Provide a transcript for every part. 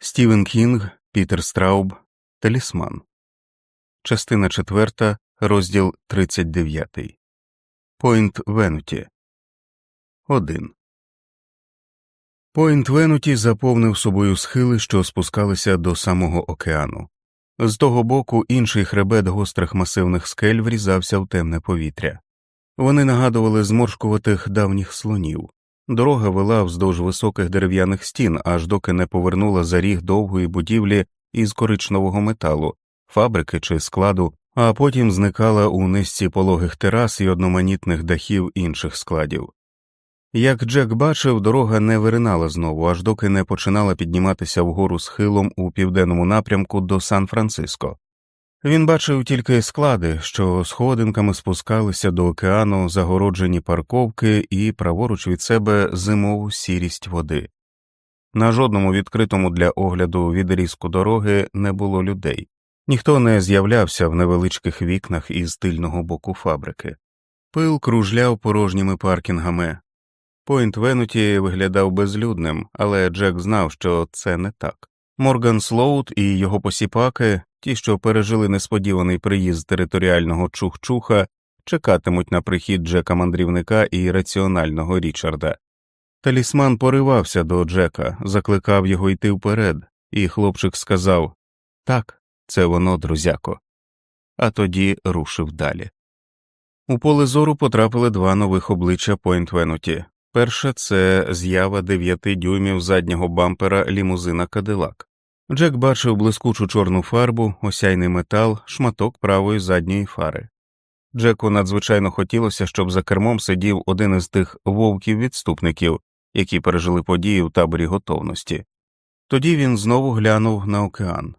Стівен Кінг, Пітер Страуб, Талісман, Частина 4, розділ 39. Пойнт Венуті. 1. Пойнт Венуті заповнив собою схили, що спускалися до самого океану. З того боку інший хребет гострих масивних скель врізався в темне повітря. Вони нагадували зморшкуватих давніх слонів. Дорога вела вздовж високих дерев'яних стін, аж доки не повернула за ріг довгої будівлі із коричневого металу, фабрики чи складу, а потім зникала у низці пологих терас і одноманітних дахів інших складів. Як Джек бачив, дорога не виринала знову, аж доки не починала підніматися вгору схилом у південному напрямку до Сан Франциско. Він бачив тільки склади, що сходинками спускалися до океану, загороджені парковки і праворуч від себе зимову сірість води. На жодному відкритому для огляду відрізку дороги не було людей, ніхто не з'являвся в невеличких вікнах із тильного боку фабрики. Пил кружляв порожніми паркінгами. Пойнт Венуті виглядав безлюдним, але Джек знав, що це не так. Морган Слоут і його посіпаки, ті, що пережили несподіваний приїзд територіального чух-чуха, чекатимуть на прихід Джека мандрівника і раціонального Річарда. Талісман поривався до Джека, закликав його йти вперед, і хлопчик сказав Так, це воно, друзяко, а тоді рушив далі. У поле зору потрапили два нових обличчя Пойнт Венуті. Перше це з'ява дев'яти дюймів заднього бампера лімузина Кадилак. Джек бачив блискучу чорну фарбу, осяйний метал, шматок правої задньої фари. Джеку надзвичайно хотілося, щоб за кермом сидів один із тих вовків відступників, які пережили події в таборі готовності. Тоді він знову глянув на океан.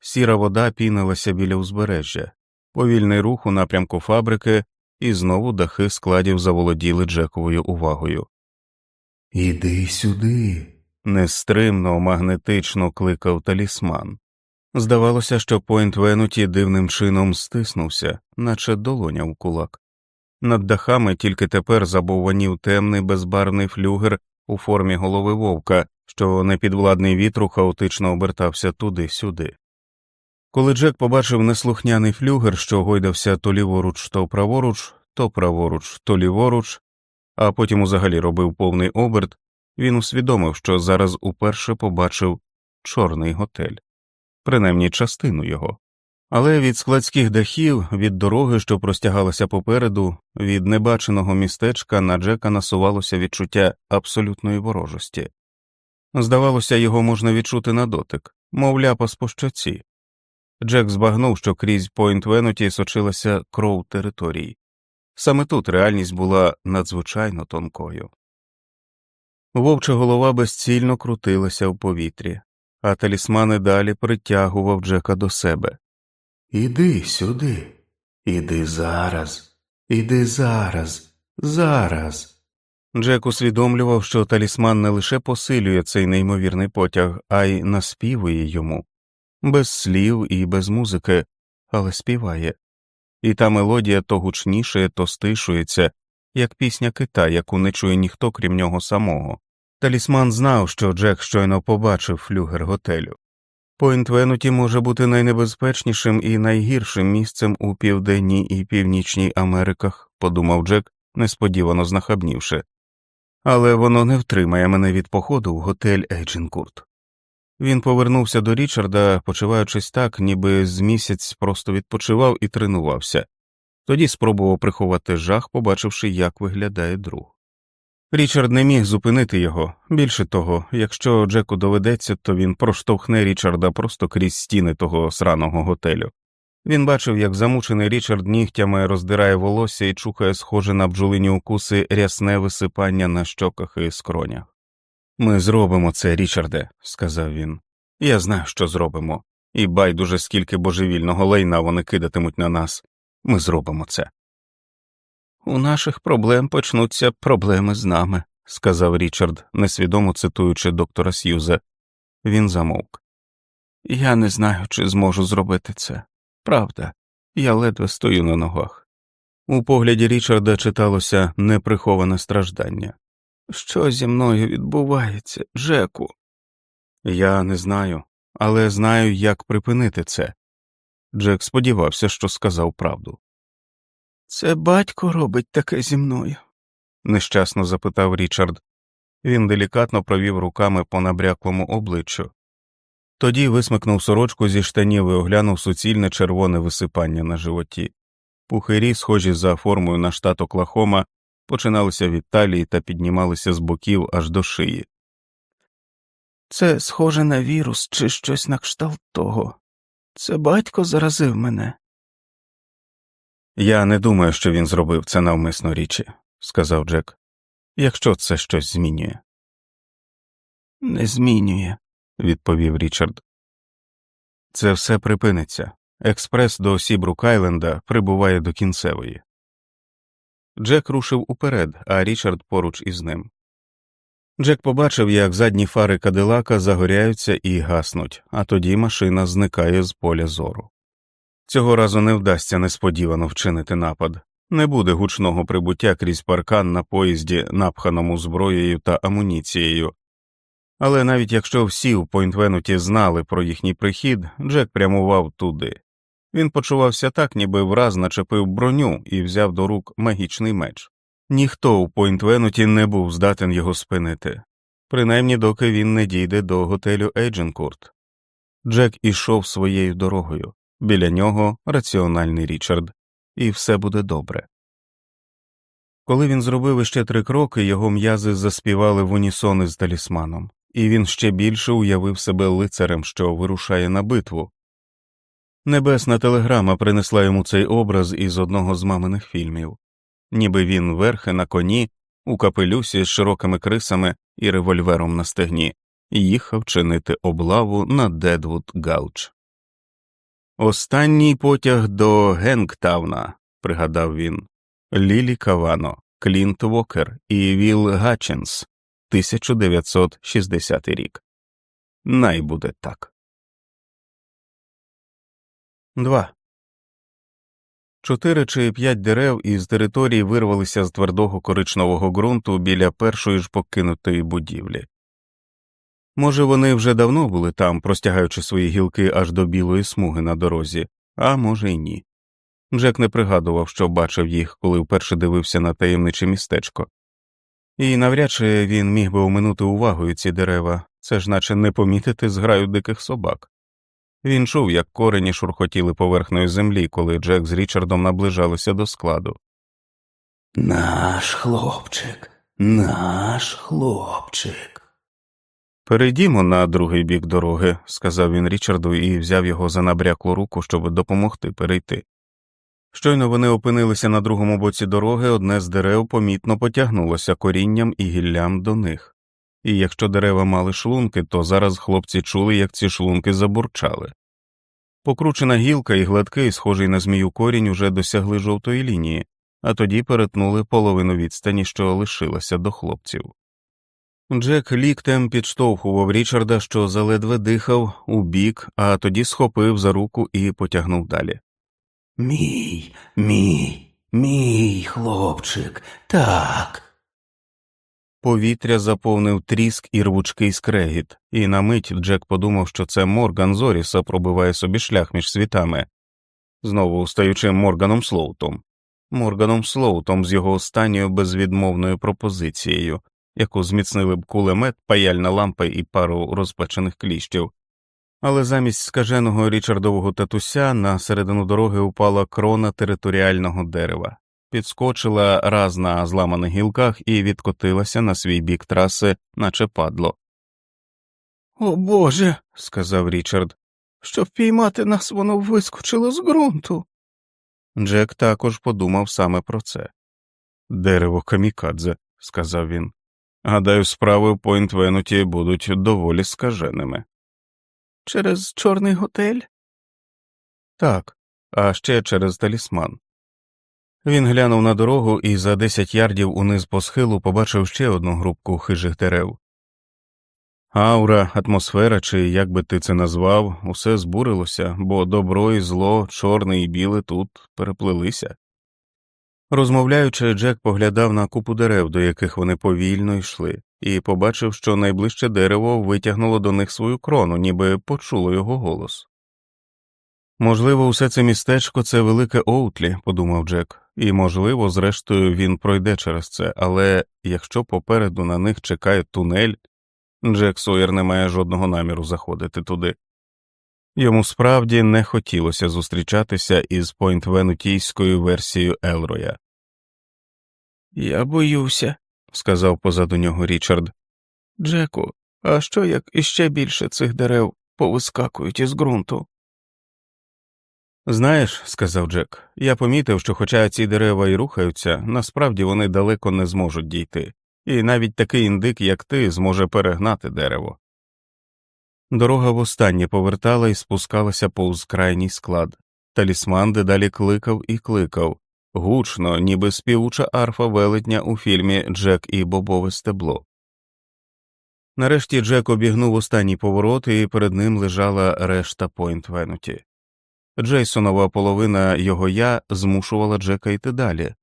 Сіра вода пінилася біля узбережжя, повільний рух у напрямку фабрики, і знову дахи складів заволоділи Джековою увагою. Іди сюди. Нестримно, магнетично кликав талісман. Здавалося, що Пойнт Венуті дивним чином стиснувся, наче долоня в кулак. Над дахами тільки тепер забовванів темний безбарвний флюгер у формі голови вовка, що непідвладний вітру хаотично обертався туди-сюди. Коли Джек побачив неслухняний флюгер, що гойдався то ліворуч, то праворуч, то праворуч, то ліворуч, а потім узагалі робив повний оберт, він усвідомив, що зараз уперше побачив чорний готель, принаймні частину його. Але від складських дахів, від дороги, що простягалася попереду, від небаченого містечка на Джека насувалося відчуття абсолютної ворожості. Здавалося, його можна відчути на дотик, мов ляпас по щоці. Джек збагнув, що крізь Пойнт Венуті сочилася кров території. Саме тут реальність була надзвичайно тонкою. Вовча голова безцільно крутилася в повітрі, а талісмани далі притягував Джека до себе. Іди сюди, іди зараз, іди зараз, зараз. Джек усвідомлював, що талісман не лише посилює цей неймовірний потяг, а й наспівує йому, без слів і без музики, але співає, і та мелодія то гучніше, то стишується, як пісня кита, яку не чує ніхто крім нього самого. Талісман знав, що Джек щойно побачив флюгер готелю. Пойнт Венуті може бути найнебезпечнішим і найгіршим місцем у південній і північній Америках, подумав Джек, несподівано знахабнівши, але воно не втримає мене від походу в готель Ейдженкурт. Він повернувся до Річарда, почуваючись так, ніби з місяць просто відпочивав і тренувався, тоді спробував приховати жах, побачивши, як виглядає друг. Річард не міг зупинити його. Більше того, якщо Джеку доведеться, то він проштовхне Річарда просто крізь стіни того сраного готелю. Він бачив, як замучений Річард нігтями роздирає волосся і чухає схоже на бджолині укуси рясне висипання на щоках і скронях. Ми зробимо це, Річарде, сказав він. Я знаю, що зробимо, і байдуже скільки божевільного лайна вони кидатимуть на нас. Ми зробимо це. У наших проблем почнуться проблеми з нами, сказав Річард, несвідомо цитуючи доктора Сьюза. Він замовк. Я не знаю, чи зможу зробити це. Правда, я ледве стою на ногах. У погляді Річарда читалося неприховане страждання. Що зі мною відбувається, Джеку? Я не знаю, але знаю, як припинити це. Джек сподівався, що сказав правду. Це батько робить таке зі мною? нещасно запитав Річард. Він делікатно провів руками по набряклому обличчю. Тоді висмикнув сорочку зі штанів і оглянув суцільне червоне висипання на животі. Пухирі, схожі за формою на штат Оклахома, починалися від талії та піднімалися з боків аж до шиї. Це схоже на вірус чи щось на кшталт того. Це батько заразив мене. Я не думаю, що він зробив це навмисно річі, сказав Джек, якщо це щось змінює. Не змінює, відповів Річард. Це все припиниться. Експрес до Сібрук Айленда прибуває до кінцевої. Джек рушив уперед, а Річард поруч із ним. Джек побачив, як задні фари кадилака загоряються і гаснуть, а тоді машина зникає з поля зору. Цього разу не вдасться несподівано вчинити напад, не буде гучного прибуття крізь паркан на поїзді, напханому зброєю та амуніцією. Але навіть якщо всі у Пойнтвенуті знали про їхній прихід, Джек прямував туди. Він почувався так, ніби враз начепив броню і взяв до рук магічний меч. Ніхто у Пойнтвенуті не був здатен його спинити, принаймні доки він не дійде до готелю Ейдженкурт. Джек ішов своєю дорогою, біля нього раціональний Річард, і все буде добре. Коли він зробив іще три кроки, його м'язи заспівали в унісон із талісманом, і він ще більше уявив себе лицарем, що вирушає на битву. Небесна телеграма принесла йому цей образ із одного з маминих фільмів ніби він верхи на коні, у капелюсі з широкими крисами і револьвером на стегні, їхав чинити облаву на Дедвуд Галч. Останній потяг до Генктауна, пригадав він, Лілі Кавано, Клінт Вокер і Віл Гатчинс, 1960 рік. Най буде так. 2. Чотири чи п'ять дерев із території вирвалися з твердого коричневого ґрунту біля першої ж покинутої будівлі. Може, вони вже давно були там, простягаючи свої гілки аж до білої смуги на дорозі, а може, й ні. Джек не пригадував, що бачив їх, коли вперше дивився на таємниче містечко, і навряд чи він міг би оминути увагою ці дерева, це ж наче не помітити зграю диких собак. Він чув, як корені шурхотіли поверхнею землі, коли Джек з Річардом наближалися до складу. Наш хлопчик, наш хлопчик. Перейдімо на другий бік дороги, сказав він Річарду і взяв його за набряклу руку, щоб допомогти перейти. Щойно вони опинилися на другому боці дороги, одне з дерев помітно потягнулося корінням і гіллям до них і якщо дерева мали шлунки, то зараз хлопці чули, як ці шлунки забурчали. Покручена гілка і гладкий, схожий на змію корінь, уже досягли жовтої лінії, а тоді перетнули половину відстані, що лишилася до хлопців. Джек ліктем підштовхував Річарда, що заледве дихав у бік, а тоді схопив за руку і потягнув далі. Мій, мій, мій хлопчик, так. Повітря заповнив тріск і рвучкий скрегіт, і на мить Джек подумав, що це Морган Зоріса пробиває собі шлях між світами, знову стаючи Морганом Слоутом, Морганом Слоутом з його останньою безвідмовною пропозицією, яку зміцнили б кулемет, паяльна лампа і пару розпечених кліщів. Але замість скаженого Річардового татуся на середину дороги упала крона територіального дерева підскочила раз на зламаних гілках і відкотилася на свій бік траси, наче падло. О Боже, сказав Річард, щоб піймати нас, воно вискочило з ґрунту. Джек також подумав саме про це. Дерево камікадзе, сказав він. Гадаю, справи в Пойнт-Венуті будуть доволі скаженими. Через чорний готель? Так, а ще через талісман. Він глянув на дорогу і за десять ярдів униз по схилу побачив ще одну групку хижих дерев. Аура, атмосфера, чи як би ти це назвав, усе збурилося, бо добро і зло, чорне і біле тут переплилися. Розмовляючи, Джек поглядав на купу дерев, до яких вони повільно йшли, і побачив, що найближче дерево витягнуло до них свою крону, ніби почуло його голос. Можливо, усе це містечко це велике Оутлі, подумав Джек, і, можливо, зрештою, він пройде через це, але якщо попереду на них чекає тунель, Джек Сойер не має жодного наміру заходити туди. Йому справді не хотілося зустрічатися із пойнтвенутійською версією Елроя. Я боюся, сказав позаду нього Річард. Джеку, а що як іще більше цих дерев повискакують із ґрунту? Знаєш, сказав Джек, я помітив, що, хоча ці дерева і рухаються, насправді вони далеко не зможуть дійти, і навіть такий індик, як ти, зможе перегнати дерево. Дорога востаннє повертала і спускалася повз крайній склад. Талісман дедалі кликав і кликав, гучно, ніби співуча арфа велетня у фільмі Джек і Бобове стебло. Нарешті Джек обігнув останній поворот, і перед ним лежала решта Пойнт Венуті. Джейсонова половина його я змушувала Джека йти далі.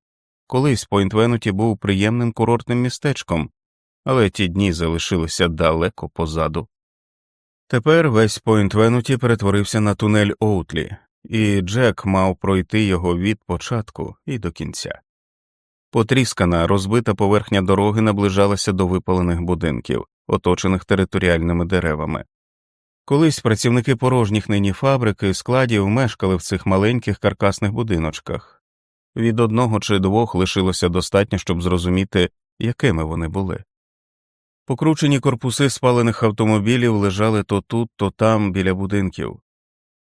Колись Пойнт Венуті був приємним курортним містечком, але ті дні залишилися далеко позаду. Тепер весь Пойнт Венуті перетворився на тунель Оутлі, і Джек мав пройти його від початку і до кінця. Потріскана, розбита поверхня дороги наближалася до випалених будинків, оточених територіальними деревами. Колись працівники порожніх нині фабрики складів мешкали в цих маленьких каркасних будиночках, від одного чи двох лишилося достатньо, щоб зрозуміти, якими вони були. Покручені корпуси спалених автомобілів лежали то тут, то там біля будинків.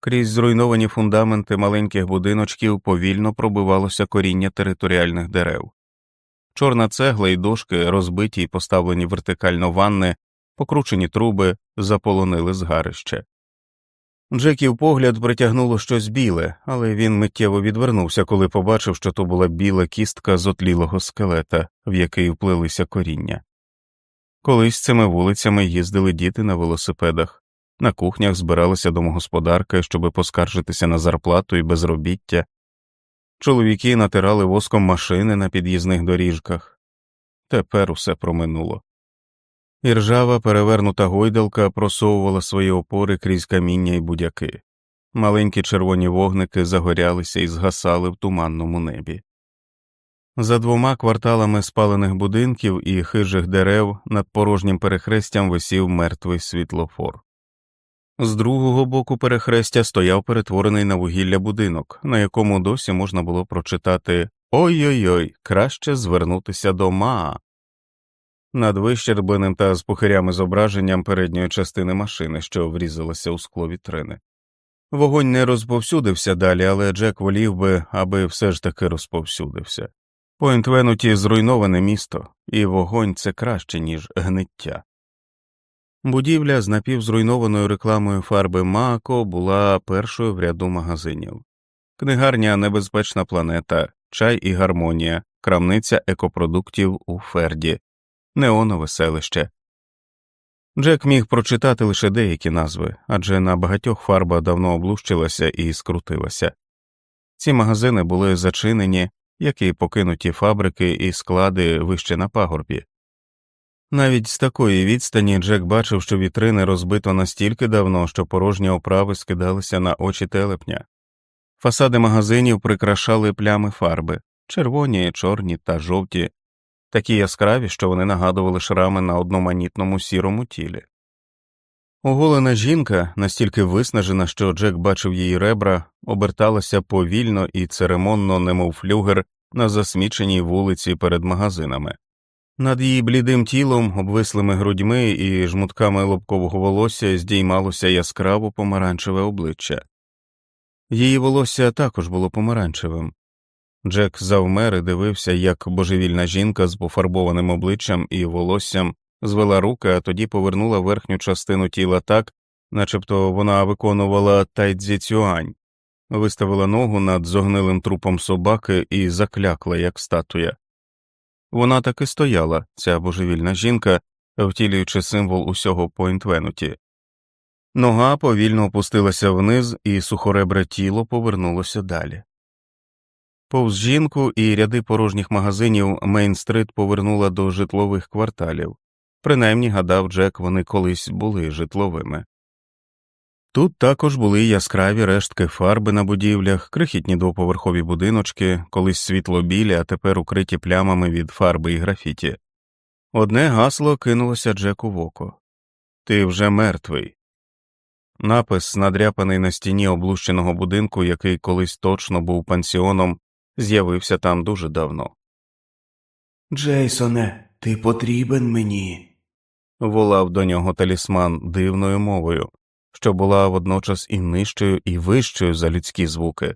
Крізь зруйновані фундаменти маленьких будиночків повільно пробивалося коріння територіальних дерев. Чорна цегла і дошки, розбиті й поставлені вертикально ванни, покручені труби, заполонили згарище. Джеків погляд притягнуло щось біле, але він миттєво відвернувся, коли побачив, що то була біла кістка з отлілого скелета, в який вплилися коріння. Колись цими вулицями їздили діти на велосипедах, на кухнях збиралися домогосподарки, щоби поскаржитися на зарплату і безробіття, чоловіки натирали воском машини на під'їзних доріжках. Тепер усе проминуло. Іржава перевернута гойдалка просовувала свої опори крізь каміння і будяки, маленькі червоні вогники загорялися і згасали в туманному небі. За двома кварталами спалених будинків і хижих дерев над порожнім перехрестям висів мертвий світлофор. З другого боку перехрестя стояв перетворений на вугілля будинок, на якому досі можна було прочитати Ой ой ой, краще звернутися до Маа. Над вищербленим та з пухирями зображенням передньої частини машини, що врізалася у скло вітрини. Вогонь не розповсюдився далі, але Джек волів би, аби все ж таки розповсюдився. Пойнт-Венуті зруйноване місто, і вогонь це краще, ніж гниття. Будівля з напівзруйнованою рекламою фарби Мако була першою в ряду магазинів. Книгарня Небезпечна планета, чай і гармонія, крамниця екопродуктів у Ферді, неонове селище. Джек міг прочитати лише деякі назви, адже на багатьох фарба давно облущилася і скрутилася. Ці магазини були зачинені, як і покинуті фабрики і склади вище на пагорбі. Навіть з такої відстані Джек бачив, що вітрини розбито настільки давно, що порожні оправи скидалися на очі телепня. Фасади магазинів прикрашали плями фарби червоні, чорні та жовті, такі яскраві, що вони нагадували шрами на одноманітному сірому тілі. Оголена жінка, настільки виснажена, що Джек бачив її ребра, оберталася повільно і церемонно, немов флюгер, на засміченій вулиці перед магазинами. Над її блідим тілом, обвислими грудьми і жмутками лобкового волосся здіймалося яскраво помаранчеве обличчя. Її волосся також було помаранчевим. Джек завмер і дивився, як божевільна жінка з пофарбованим обличчям і волоссям звела руки, а тоді повернула верхню частину тіла так, начебто вона виконувала тайдзіцюань, виставила ногу над зогнилим трупом собаки і заклякла, як статуя. Вона так і стояла, ця божевільна жінка, втілюючи символ усього Пойнтвенуті. Нога повільно опустилася вниз, і сухоребре тіло повернулося далі. Повз жінку і ряди порожніх магазинів Мейн-стрит повернула до житлових кварталів, принаймні гадав Джек, вони колись були житловими. Тут також були яскраві рештки фарби на будівлях, крихітні двоповерхові будиночки, колись світло білі, а тепер укриті плямами від фарби і графіті. Одне гасло кинулося Джеку в око Ти вже мертвий. Напис, надряпаний на стіні облущеного будинку, який колись точно був пансіоном, з'явився там дуже давно. Джейсоне, ти потрібен мені. волав до нього талісман дивною мовою, що була водночас і нижчою, і вищою за людські звуки.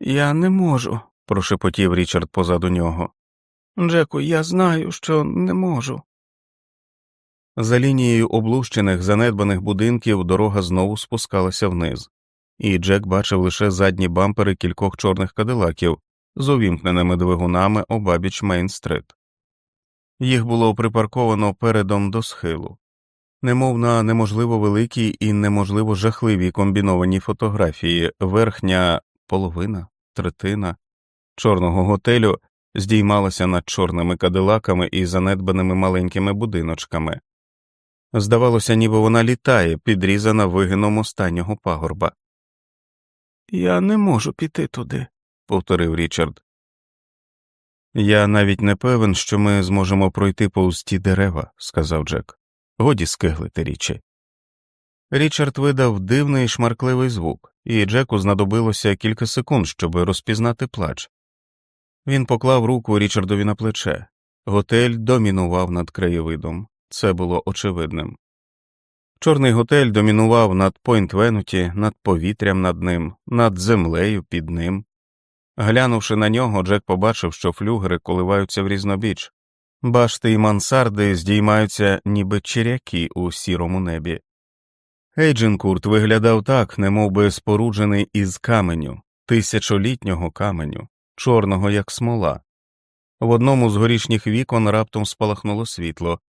Я не можу, прошепотів Річард позаду нього. Джеку, я знаю, що не можу. За лінією облущених, занедбаних будинків дорога знову спускалася вниз, і Джек бачив лише задні бампери кількох чорних кадилаків з увімкненими двигунами обабіч Мейн-стрит. Їх було припарковано передом до схилу, немов на неможливо великій і неможливо жахливій комбінованій фотографії верхня половина, третина чорного готелю здіймалася над чорними кадилаками і занедбаними маленькими будиночками. Здавалося, ніби вона літає, підрізана вигином останнього пагорба. Я не можу піти туди, повторив Річард. Я навіть не певен, що ми зможемо пройти повз ті дерева, сказав Джек. Годі скиглити річі. Річард видав дивний шмаркливий звук, і Джеку знадобилося кілька секунд, щоб розпізнати плач. Він поклав руку Річардові на плече. Готель домінував над краєвидом, це було очевидним. Чорний готель домінував над Пойнт Венуті, над повітрям над ним, над землею під ним. Глянувши на нього, Джек побачив, що флюгери коливаються в різнобіч, башти і мансарди здіймаються, ніби черяки у сірому небі. Ейдженкурт виглядав так, немов би споруджений із каменю, тисячолітнього каменю, чорного, як смола. В одному з горішніх вікон раптом спалахнуло світло.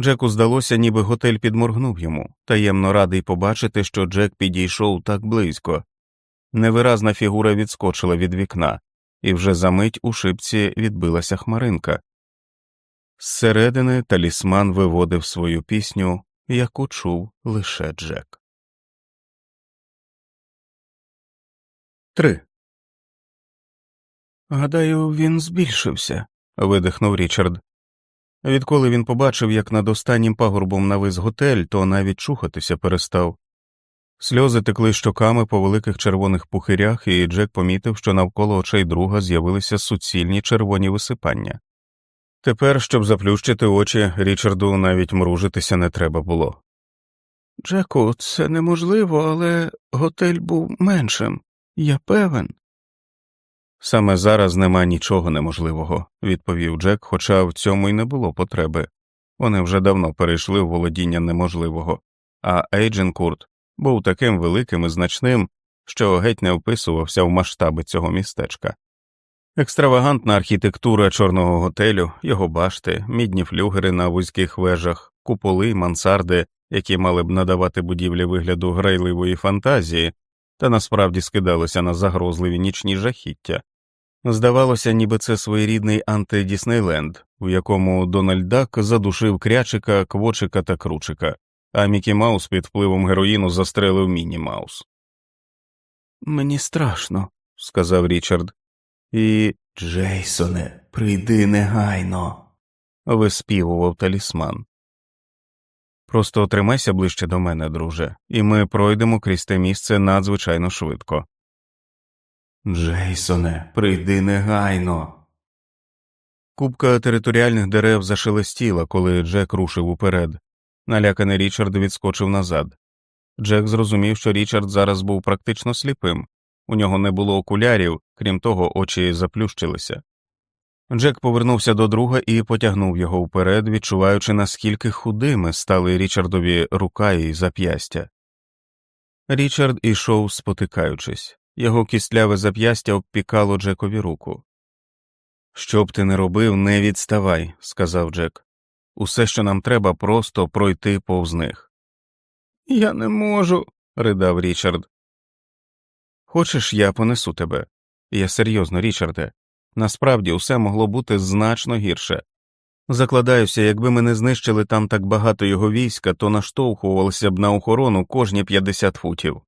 Джеку здалося, ніби готель підморгнув йому, таємно радий побачити, що Джек підійшов так близько. Невиразна фігура відскочила від вікна, і вже за мить у шипці відбилася хмаринка. Зсередини талісман виводив свою пісню, яку чув лише Джек. 3. Гадаю, він збільшився, видихнув Річард. Відколи він побачив, як над останнім пагорбом навис готель, то навіть чухатися перестав. Сльози текли щоками по великих червоних пухирях, і Джек помітив, що навколо очей друга з'явилися суцільні червоні висипання. Тепер, щоб заплющити очі, Річарду навіть мружитися не треба було. Джеку, це неможливо, але готель був меншим, я певен. Саме зараз нема нічого неможливого, відповів Джек, хоча в цьому й не було потреби. Вони вже давно перейшли в володіння неможливого, а Ейдженкурт був таким великим і значним, що геть не вписувався в масштаби цього містечка. Екстравагантна архітектура чорного готелю, його башти, мідні флюгери на вузьких вежах, куполи, мансарди, які мали б надавати будівлі вигляду грайливої фантазії, та насправді скидалися на загрозливі нічні жахіття. Здавалося, ніби це своєрідний анти-Діснейленд, в якому Дональд Дак задушив крячика, квочика та кручика, а Мікі Маус під впливом героїну застрелив Міні Маус. Мені страшно, сказав Річард. І Джейсоне, прийди негайно. виспівував талісман. Просто тримайся ближче до мене, друже, і ми пройдемо крізь те місце надзвичайно швидко. Джейсоне, прийди негайно. Купка територіальних дерев зашелестіла, коли Джек рушив уперед. Наляканий Річард відскочив назад. Джек зрозумів, що Річард зараз був практично сліпим, у нього не було окулярів, крім того, очі заплющилися. Джек повернувся до друга і потягнув його вперед, відчуваючи, наскільки худими стали Річардові рука і зап'ястя. Річард ішов, спотикаючись, його кістляве зап'ястя обпікало Джекові руку. Що б ти не робив, не відставай, сказав Джек. Усе, що нам треба, просто пройти повз них. Я не можу, ридав Річард. Хочеш, я понесу тебе? Я серйозно, Річарде. Насправді усе могло бути значно гірше. Закладаюся, якби ми не знищили там так багато його війська, то наштовхувалися б на охорону кожні 50 футів.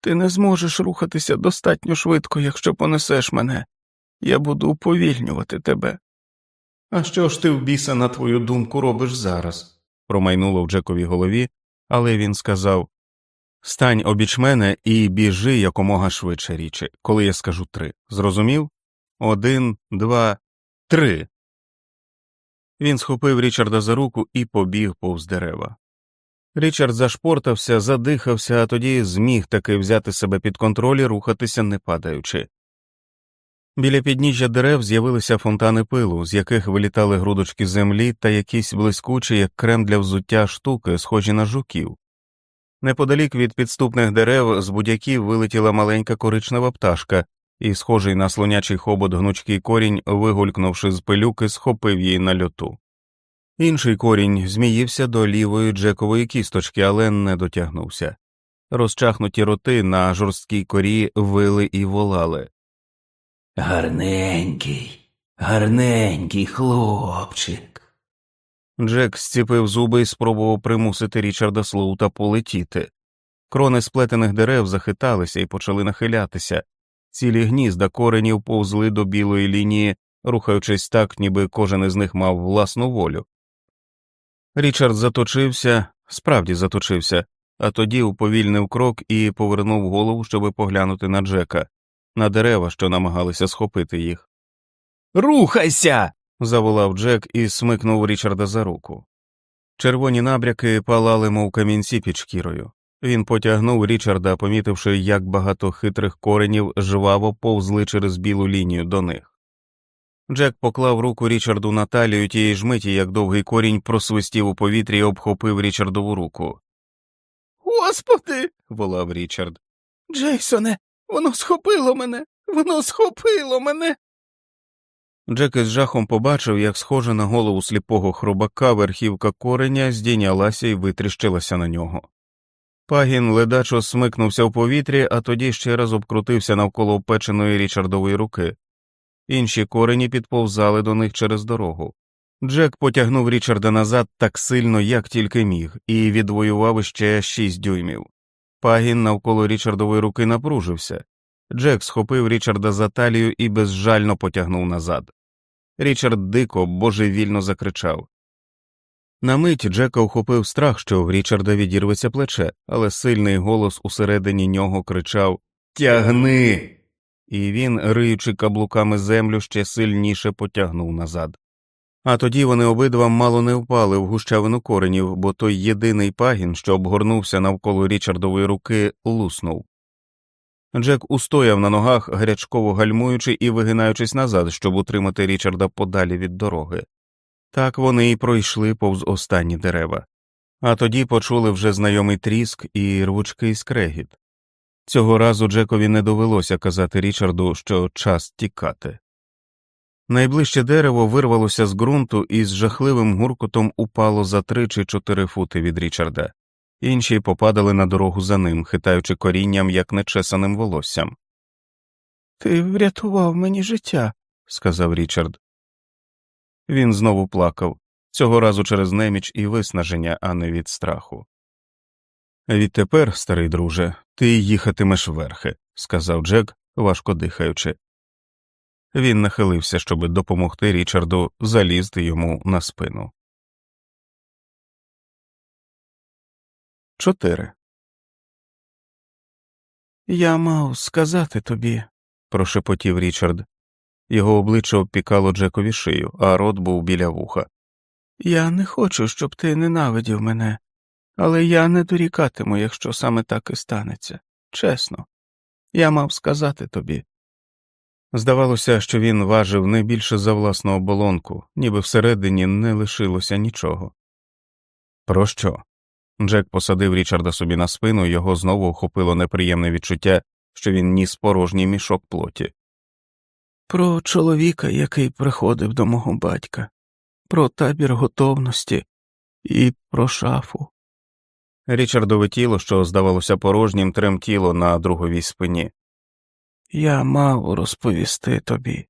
Ти не зможеш рухатися достатньо швидко, якщо понесеш мене. Я буду уповільнювати тебе. А що ж ти в біса, на твою думку, робиш зараз? промайнуло в Джековій голові, але він сказав Стань обіч мене і біжи якомога швидше річі, коли я скажу три. Зрозумів? Один, два, три. Він схопив Річарда за руку і побіг повз дерева. Річард зашпортався, задихався, а тоді зміг таки взяти себе під контроль і рухатися не падаючи. Біля підніжжя дерев з'явилися фонтани пилу, з яких вилітали грудочки землі та якісь блискучі, як крем для взуття штуки, схожі на жуків. Неподалік від підступних дерев з будяків вилетіла маленька коричнева пташка, і, схожий на слонячий хобот гнучкий корінь, вигулькнувши з пилюки, схопив її на льоту. Інший корінь зміївся до лівої джекової кісточки, але не дотягнувся. Розчахнуті роти на жорсткій корі вили і волали. Гарненький, гарненький хлопчик. Джек зціпив зуби і спробував примусити Річарда Слоута полетіти. Крони сплетених дерев захиталися і почали нахилятися, цілі гнізда коренів повзли до білої лінії, рухаючись так, ніби кожен із них мав власну волю. Річард заточився, справді заточився, а тоді уповільнив крок і повернув голову, щоби поглянути на Джека, на дерева, що намагалися схопити їх. Рухайся. Заволав Джек і смикнув Річарда за руку. Червоні набряки палали, мов камінці під шкірою. Він потягнув Річарда, помітивши, як багато хитрих коренів жваво повзли через білу лінію до них. Джек поклав руку Річарду на талію тієї ж миті, як довгий корінь просвистів у повітрі і обхопив Річардову руку. Господи. волав Річард. Джейсоне, воно схопило мене, воно схопило мене. Джек із жахом побачив, як схожа на голову сліпого хробака верхівка кореня здійнялася і витріщилася на нього. Пагін ледачо смикнувся в повітрі, а тоді ще раз обкрутився навколо опеченої Річардової руки. Інші корені підповзали до них через дорогу. Джек потягнув Річарда назад так сильно, як тільки міг, і відвоював іще шість дюймів. Пагін навколо Річардової руки напружився. Джек схопив Річарда за талію і безжально потягнув назад. Річард дико, божевільно закричав. На мить Джека охопив страх, що в Річарда відірветься плече, але сильний голос усередині нього кричав Тягни. І він, риючи каблуками землю, ще сильніше потягнув назад. А тоді вони обидва мало не впали в гущавину коренів, бо той єдиний пагін, що обгорнувся навколо Річардової руки, луснув. Джек устояв на ногах, гарячково гальмуючи і вигинаючись назад, щоб утримати Річарда подалі від дороги. Так вони й пройшли повз останні дерева, а тоді почули вже знайомий тріск і рвучкий скрегіт. Цього разу Джекові не довелося казати Річарду, що час тікати. Найближче дерево вирвалося з ґрунту і з жахливим гуркотом упало за три чи чотири фути від Річарда, інші попадали на дорогу за ним, хитаючи корінням, як нечесаним волоссям. Ти врятував мені життя, сказав Річард. Він знову плакав, цього разу через неміч і виснаження, а не від страху. Відтепер, старий друже, ти їхатимеш верхи, сказав Джек, важко дихаючи. Він нахилився, щоб допомогти Річарду залізти йому на спину. 4. Я мав сказати тобі, прошепотів Річард. Його обличчя обпікало Джекові шию, а рот був біля вуха. Я не хочу, щоб ти ненавидів мене, але я не дорікатиму, якщо саме так і станеться. Чесно, я мав сказати тобі. Здавалося, що він важив не більше за власну оболонку, ніби всередині не лишилося нічого. Про що? Джек посадив Річарда собі на спину, і його знову охопило неприємне відчуття, що він ніс порожній мішок плоті. Про чоловіка, який приходив до мого батька, про табір готовності і про шафу. Річардове тіло, що здавалося порожнім, тремтіло на друговій спині. Я мав розповісти тобі,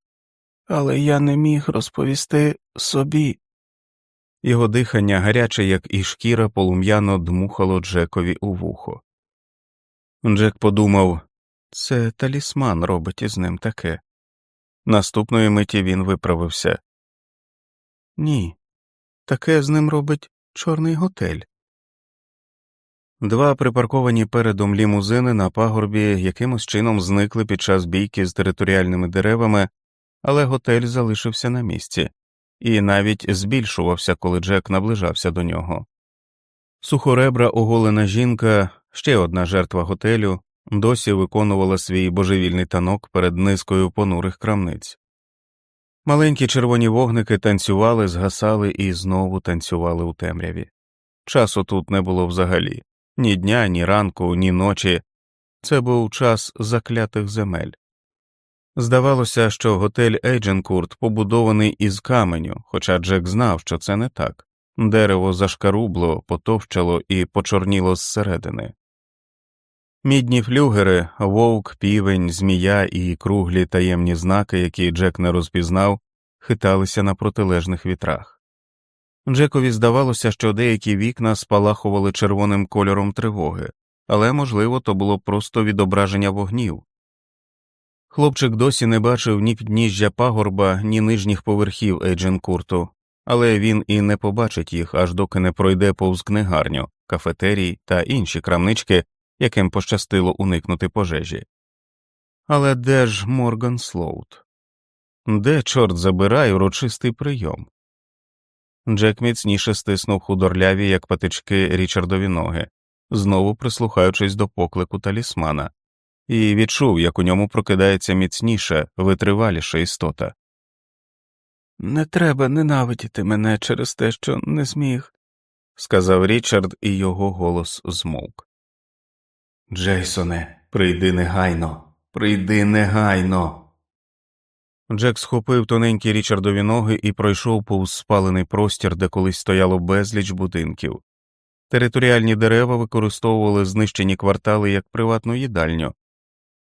але я не міг розповісти собі. Його дихання, гаряче, як і шкіра, полум'яно дмухало Джекові у вухо. Джек подумав це талісман робить із ним таке. Наступної миті він виправився. Ні, таке з ним робить чорний готель. Два припарковані передом лімузини на пагорбі якимось чином зникли під час бійки з територіальними деревами, але готель залишився на місці і навіть збільшувався, коли Джек наближався до нього. Сухоребра оголена жінка, ще одна жертва готелю, досі виконувала свій божевільний танок перед низкою понурих крамниць. Маленькі червоні вогники танцювали, згасали і знову танцювали у темряві. Часу тут не було взагалі ні дня, ні ранку, ні ночі. Це був час заклятих земель. Здавалося, що готель Ейдженкурт побудований із каменю, хоча Джек знав, що це не так дерево зашкарубло, потовчало і почорніло зсередини. Мідні флюгери, вовк, півень, змія і круглі таємні знаки, які Джек не розпізнав, хиталися на протилежних вітрах. Джекові здавалося, що деякі вікна спалахували червоним кольором тривоги, але, можливо, то було просто відображення вогнів. Хлопчик досі не бачив ні підніжжя пагорба, ні нижніх поверхів Ейдженкурту, але він і не побачить їх, аж доки не пройде повз книгарню, кафетерій та інші крамнички, яким пощастило уникнути пожежі. Але де ж Морган Слоут? Де, чорт забирай, урочистий прийом? Джек міцніше стиснув худорляві, як патички Річардові ноги, знову прислухаючись до поклику талісмана, і відчув, як у ньому прокидається міцніша, витриваліша істота. Не треба ненавидіти мене через те, що не зміг, сказав Річард, і його голос змовк. Джейсоне, прийди негайно, прийди негайно. Джек схопив тоненькі Річардові ноги і пройшов повз спалений простір, де колись стояло безліч будинків. Територіальні дерева використовували знищені квартали як приватну їдальню.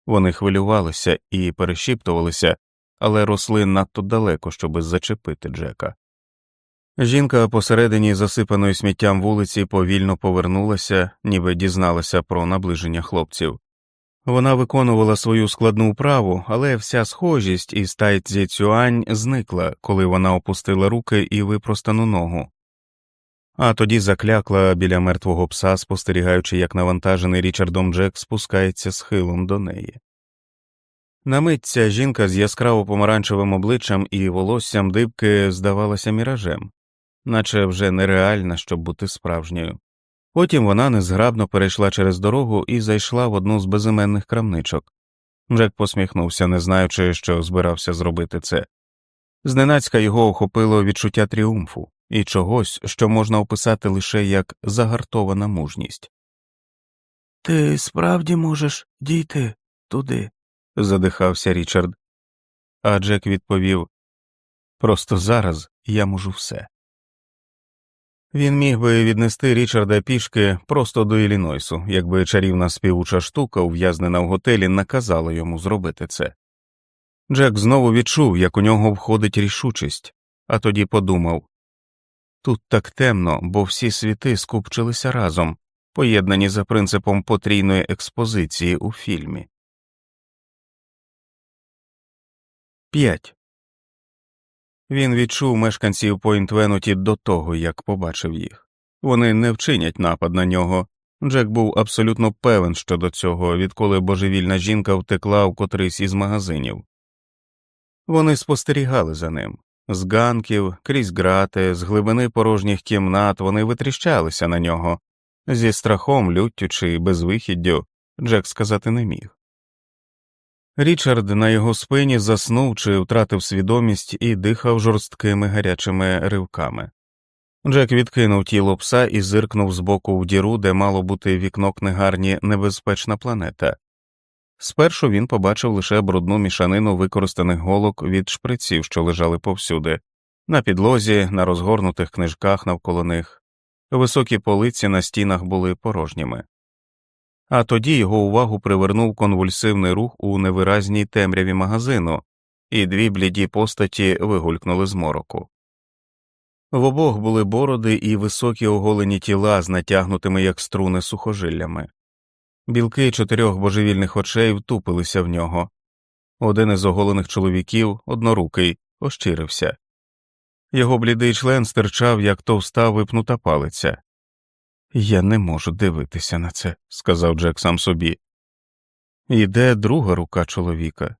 Вони хвилювалися і перешіптувалися, але росли надто далеко, щоби зачепити Джека. Жінка посередині засипаної сміттям вулиці повільно повернулася, ніби дізналася про наближення хлопців. Вона виконувала свою складну вправу, але вся схожість із Тайцзі Цюань зникла, коли вона опустила руки і випростану ногу, а тоді заклякла біля мертвого пса, спостерігаючи, як навантажений Річардом Джек спускається схилом до неї. На мить ця жінка з яскраво помаранчевим обличчям і волоссям дибки здавалася міражем, наче вже нереальна, щоб бути справжньою. Потім вона незграбно перейшла через дорогу і зайшла в одну з безіменних крамничок. Джек посміхнувся, не знаючи, що збирався зробити це. Зненацька його охопило відчуття тріумфу і чогось, що можна описати лише як загартована мужність. Ти справді можеш дійти туди, задихався Річард. А Джек відповів Просто зараз я можу все. Він міг би віднести Річарда пішки просто до Іллінойсу, якби чарівна співуча штука, ув'язнена в готелі, наказала йому зробити це. Джек знову відчув, як у нього входить рішучість, а тоді подумав тут так темно, бо всі світи скупчилися разом, поєднані за принципом потрійної експозиції у фільмі. 5. Він відчув мешканців Пойнт-Венуті до того, як побачив їх. Вони не вчинять напад на нього. Джек був абсолютно певен щодо цього, відколи божевільна жінка втекла в котрийсь із магазинів. Вони спостерігали за ним з ганків, крізь грати, з глибини порожніх кімнат вони витріщалися на нього. Зі страхом, люттю чи безвихіддю Джек сказати не міг. Річард на його спині заснув чи втратив свідомість і дихав жорсткими гарячими ривками. Джек відкинув тіло пса і зиркнув збоку в діру, де мало бути вікно книгарні небезпечна планета. Спершу він побачив лише брудну мішанину використаних голок від шприців, що лежали повсюди, на підлозі, на розгорнутих книжках навколо них. Високі полиці на стінах були порожніми а тоді його увагу привернув конвульсивний рух у невиразній темряві магазину, і дві бліді постаті вигулькнули з мороку. В обох були бороди і високі оголені тіла з натягнутими як струни сухожиллями. Білки чотирьох божевільних очей втупилися в нього. Один із оголених чоловіків, однорукий, ощирився. Його блідий член стирчав, як товста випнута палиця. Я не можу дивитися на це, сказав Джек сам собі. Іде друга рука чоловіка.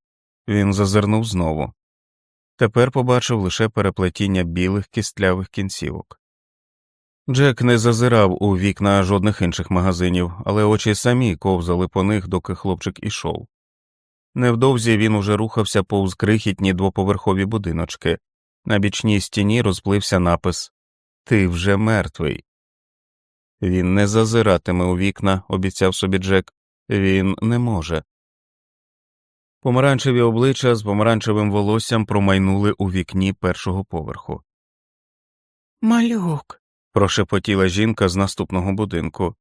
Він зазирнув знову. Тепер побачив лише переплетіння білих кістлявих кінцівок. Джек не зазирав у вікна жодних інших магазинів, але очі самі ковзали по них, доки хлопчик ішов. Невдовзі він уже рухався повз крихітні двоповерхові будиночки. На бічній стіні розплився напис Ти вже мертвий. Він не зазиратиме у вікна, обіцяв собі Джек. Він не може. Помаранчеві обличчя з помаранчевим волоссям промайнули у вікні першого поверху. Малюк, прошепотіла жінка з наступного будинку.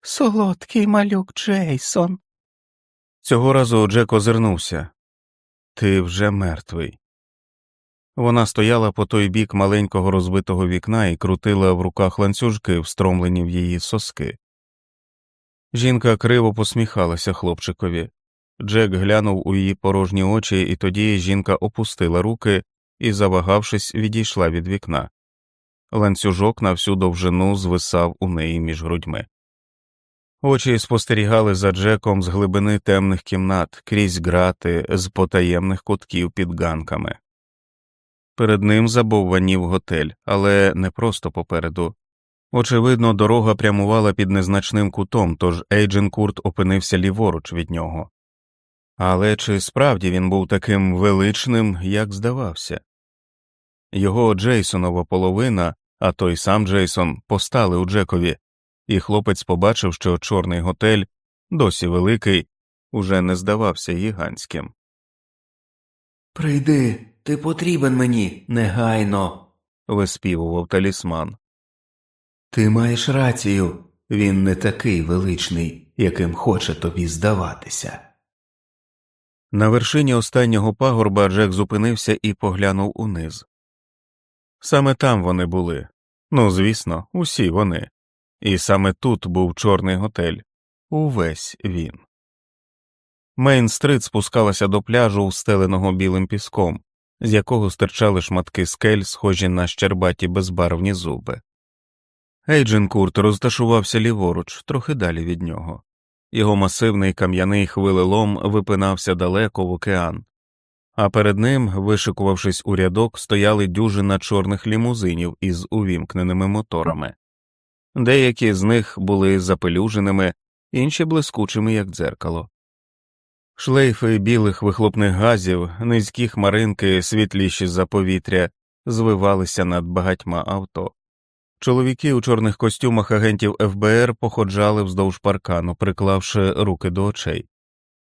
солодкий малюк Джейсон. Цього разу Джек озирнувся. Ти вже мертвий. Вона стояла по той бік маленького розбитого вікна і крутила в руках ланцюжки, встромлені в її соски. Жінка криво посміхалася хлопчикові. Джек глянув у її порожні очі, і тоді жінка опустила руки і, завагавшись, відійшла від вікна. Ланцюжок на всю довжину звисав у неї між грудьми. Очі спостерігали за Джеком з глибини темних кімнат, крізь грати, з потаємних кутків під ганками. Перед ним забовванів готель, але не просто попереду. Очевидно, дорога прямувала під незначним кутом, тож Ейджен Курт опинився ліворуч від нього. Але чи справді він був таким величним, як здавався? Його Джейсонова половина, а той сам Джейсон, постали у Джекові, і хлопець побачив, що чорний готель, досі великий, уже не здавався гігантським. Прийди, ти потрібен мені негайно. виспівував талісман. Ти маєш рацію, він не такий величний, яким хоче тобі здаватися. На вершині останнього пагорба Джек зупинився і поглянув униз. Саме там вони були. Ну, звісно, усі вони. І саме тут був чорний готель. Увесь він. Мейн-стрит спускалася до пляжу, встеленого білим піском, з якого стирчали шматки скель, схожі на щербаті безбарвні зуби. Ейджен Курт розташувався ліворуч, трохи далі від нього. Його масивний кам'яний хвилелом випинався далеко в океан, а перед ним, вишикувавшись у рядок, стояли дюжина чорних лімузинів із увімкненими моторами. Деякі з них були запелюженими, інші блискучими, як дзеркало. Шлейфи білих вихлопних газів, низькі хмаринки, світліші за повітря, звивалися над багатьма авто. Чоловіки у чорних костюмах агентів ФБР походжали вздовж паркану, приклавши руки до очей.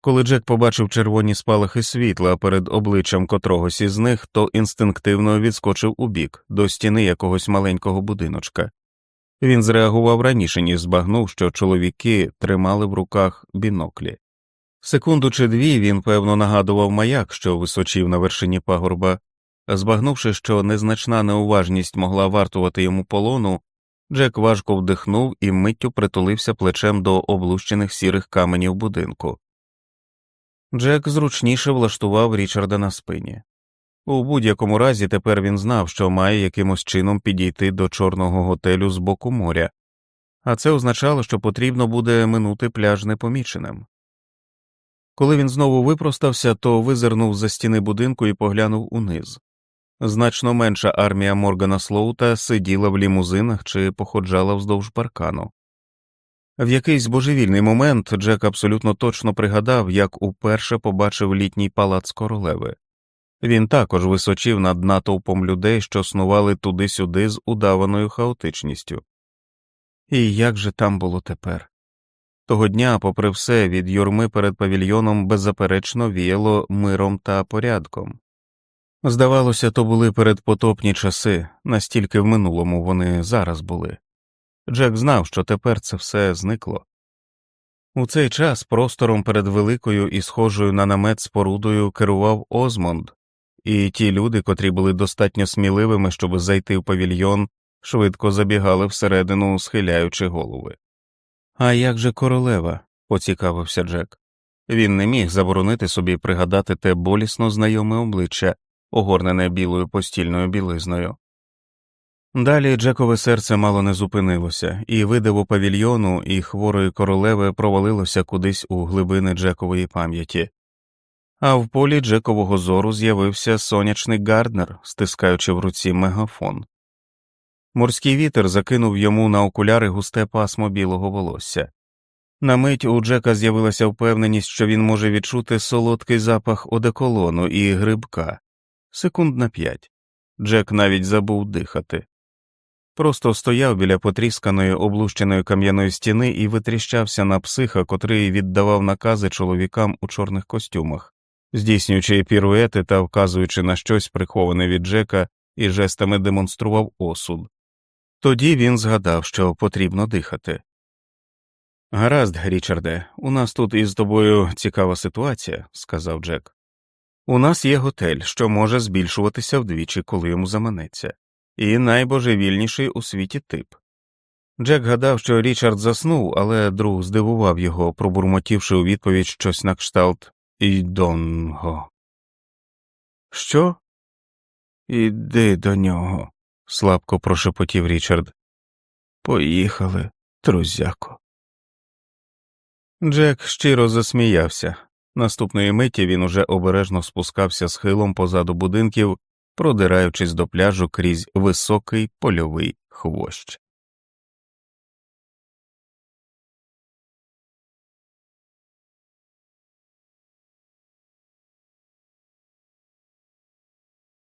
Коли Джек побачив червоні спалахи світла перед обличчям котрогось із них, то інстинктивно відскочив убік до стіни якогось маленького будиночка. Він зреагував раніше, ніж збагнув, що чоловіки тримали в руках біноклі. Секунду чи дві він, певно, нагадував маяк, що височив на вершині пагорба. Збагнувши, що незначна неуважність могла вартувати йому полону, Джек важко вдихнув і миттю притулився плечем до облущених сірих каменів будинку. Джек зручніше влаштував Річарда на спині. У будь-якому разі тепер він знав, що має якимось чином підійти до чорного готелю з боку моря, а це означало, що потрібно буде минути пляж непоміченим. Коли він знову випростався, то визирнув за стіни будинку і поглянув униз. Значно менша армія Моргана Слоута сиділа в лімузинах чи походжала вздовж паркану. В якийсь божевільний момент Джек абсолютно точно пригадав, як уперше побачив літній палац королеви. Він також височив над натовпом людей, що снували туди-сюди з удаваною хаотичністю. І як же там було тепер? Того дня, попри все, від юрми перед павільйоном беззаперечно віяло миром та порядком. Здавалося, то були передпотопні часи, настільки в минулому вони зараз були. Джек знав, що тепер це все зникло. У цей час простором перед великою і схожою на намет спорудою керував Озмонд, і ті люди, котрі були достатньо сміливими, щоб зайти в павільйон, швидко забігали всередину, схиляючи голови. А як же королева? поцікавився Джек. Він не міг заборонити собі пригадати те болісно знайоме обличчя, огорнене білою постільною білизною. Далі Джекове серце мало не зупинилося, і видиву павільйону і хворої королеви провалилося кудись у глибини Джекової пам'яті. А в полі Джекового зору з'явився сонячний Гарднер, стискаючи в руці мегафон. Морський вітер закинув йому на окуляри густе пасмо білого волосся. На мить у Джека з'явилася впевненість, що він може відчути солодкий запах одеколону і грибка. Секунд на п'ять. Джек навіть забув дихати. Просто стояв біля потрісканої облущеної кам'яної стіни і витріщався на психа, котрий віддавав накази чоловікам у чорних костюмах, здійснюючи піруети та вказуючи на щось приховане від Джека і жестами демонстрував осуд. Тоді він згадав, що потрібно дихати. Гаразд, Річарде, у нас тут із тобою цікава ситуація, сказав Джек. У нас є готель, що може збільшуватися вдвічі, коли йому заманеться, і найбожевільніший у світі тип. Джек гадав, що Річард заснув, але друг здивував його, пробурмотівши у відповідь щось на кшталт «Ідонго». Що? Іди до нього, слабко прошепотів Річард. Поїхали, друзяко. Джек щиро засміявся. Наступної миті він уже обережно спускався схилом позаду будинків, продираючись до пляжу крізь високий польовий хвощ.